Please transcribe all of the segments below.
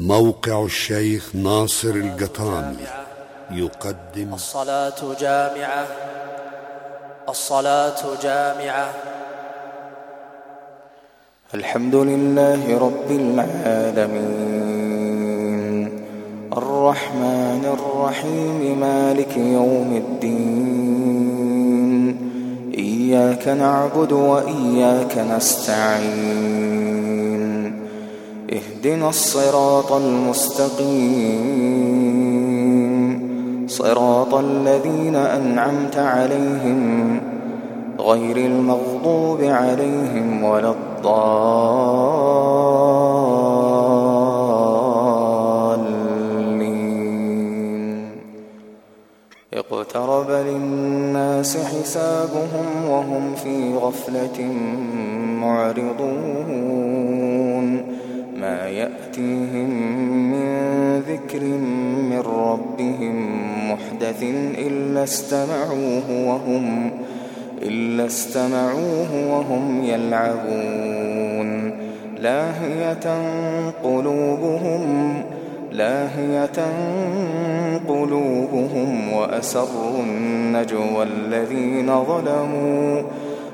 موقع الشيخ ناصر القطامي يقدم الصلاة جامعة الصلاة جامعة. الحمد لله رب العالمين. الرحمن الرحيم مالك يوم الدين. إياك نعبد وإياك نستعين. اهدنا الصراط المستقيم. صراط الذين أنعمت عليهم غير المغضوب عليهم ولا الضالين. اقترب للناس حسابهم وهم في غفلة معرضون. يأتيهم من ذكر من ربهم محدث إلا استمعوه وهم إلا استمعوه وهم يلعبون لاهية قلوبهم لاهية قلوبهم وأسروا النجوى الذين ظلموا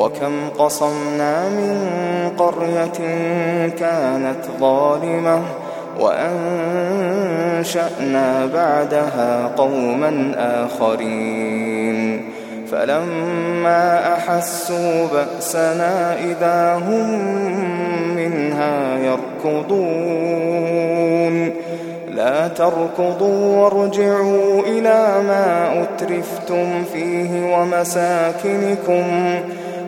وكم قصمنا من قرية كانت ظالمة وأنشأنا بعدها قوما آخرين. فلما أحسوا بأسنا إذا هم منها يركضون. لا تركضوا وارجعوا إلى ما أترفتم فيه ومساكنكم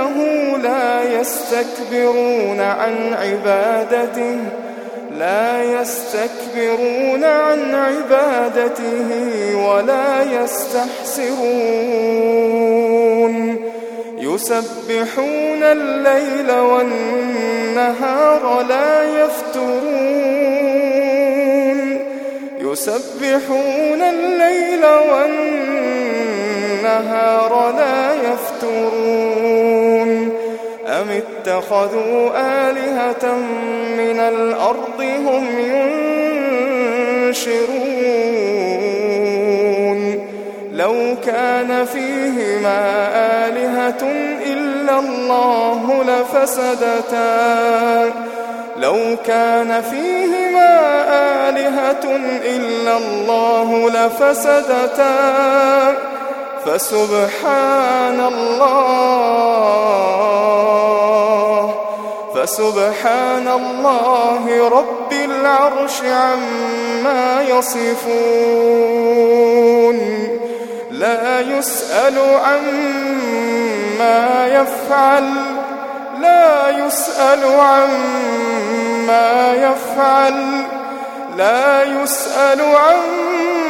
عنده لا يستكبرون عن عبادته لا يستكبرون عن عبادته ولا يستحسرون. يسبحون الليل والنهار لا يفترون. يسبحون الليل والنهار لا يفترون. أم اتخذوا آلهة من الأرض هم ينشرون؟ لو كان فيهما آلهة إلا الله لفسدتا. لو كان فيهما آلهة إلا الله لفسدتا. فسبحان الله. فسبحان الله رب العرش عما يصفون. لا يسأل عما يفعل. لا يسأل عما يفعل. لا يسأل عما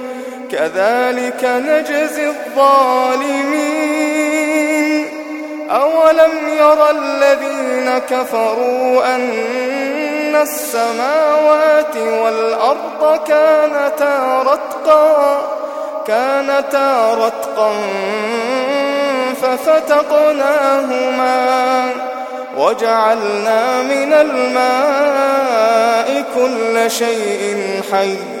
كذلك نجزي الظالمين. أولم يرى الذين كفروا أن السماوات والأرض كانتا رتقا كانتا رتقا ففتقناهما وجعلنا من الماء كل شيء حي.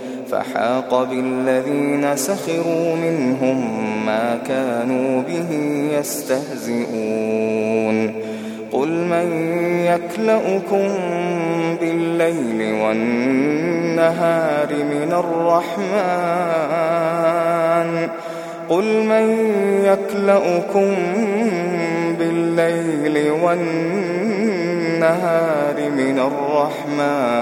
فحاق بالذين سخروا منهم ما كانوا به يستهزئون. قل من يكلؤكم بالليل والنهار من الرحمن؟ قل من يكلؤكم بالليل والنهار من الرحمن؟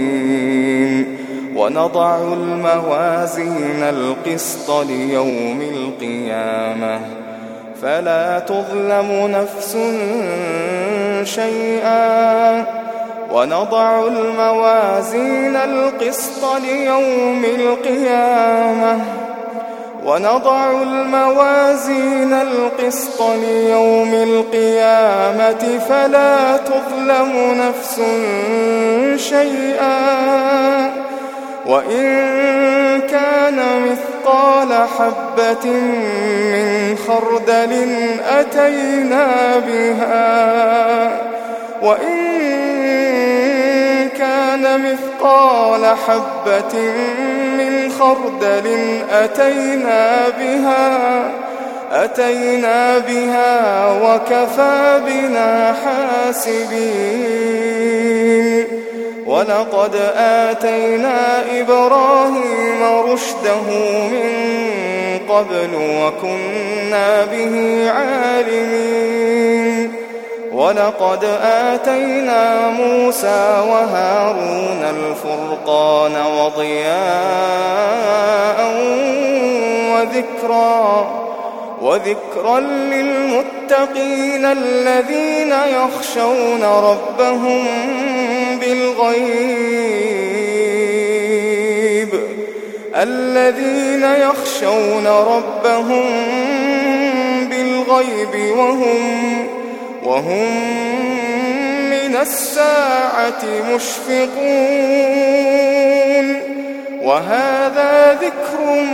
ونضع الموازين القسط ليوم القيامة. فلا تظلم نفس شيئا. ونضع الموازين القسط ليوم القيامة. ونضع الموازين القسط ليوم القيامة. فلا تظلم نفس شيئا. وإن كان مثقال حبة من خردل أتينا بها. وإن كان مثقال حبة من خردل أتينا بها أتينا بها وكفى بنا حاسبين. ولقد آتينا إبراهيم رشده من قبل وكنا به عالمين. ولقد آتينا موسى وهارون الفرقان وضياء وذكرًا وذكرا للمتقين الذين يخشون ربهم بالغيب الذين يخشون ربهم بالغيب وهم وهم من الساعة مشفقون وهذا ذكر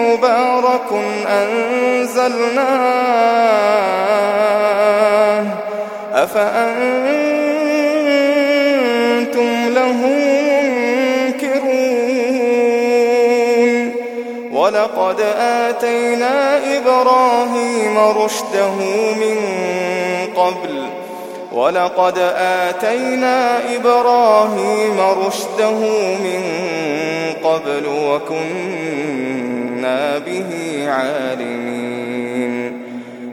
مبارك أنزلناه أفأنتم له منكرون ولقد آتينا إبراهيم رشده من قبل ولقد آتينا إبراهيم رشده من قبل وكنا به عالمين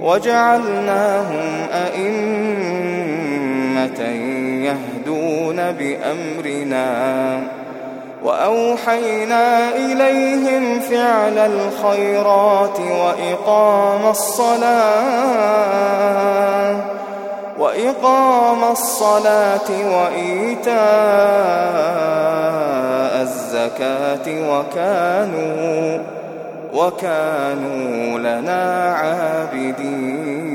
وجعلناهم أئمة يهدون بأمرنا وأوحينا إليهم فعل الخيرات وإقام الصلاة وإقام الصلاة وإيتاء الزكاة وكانوا وكانوا لنا عابدين.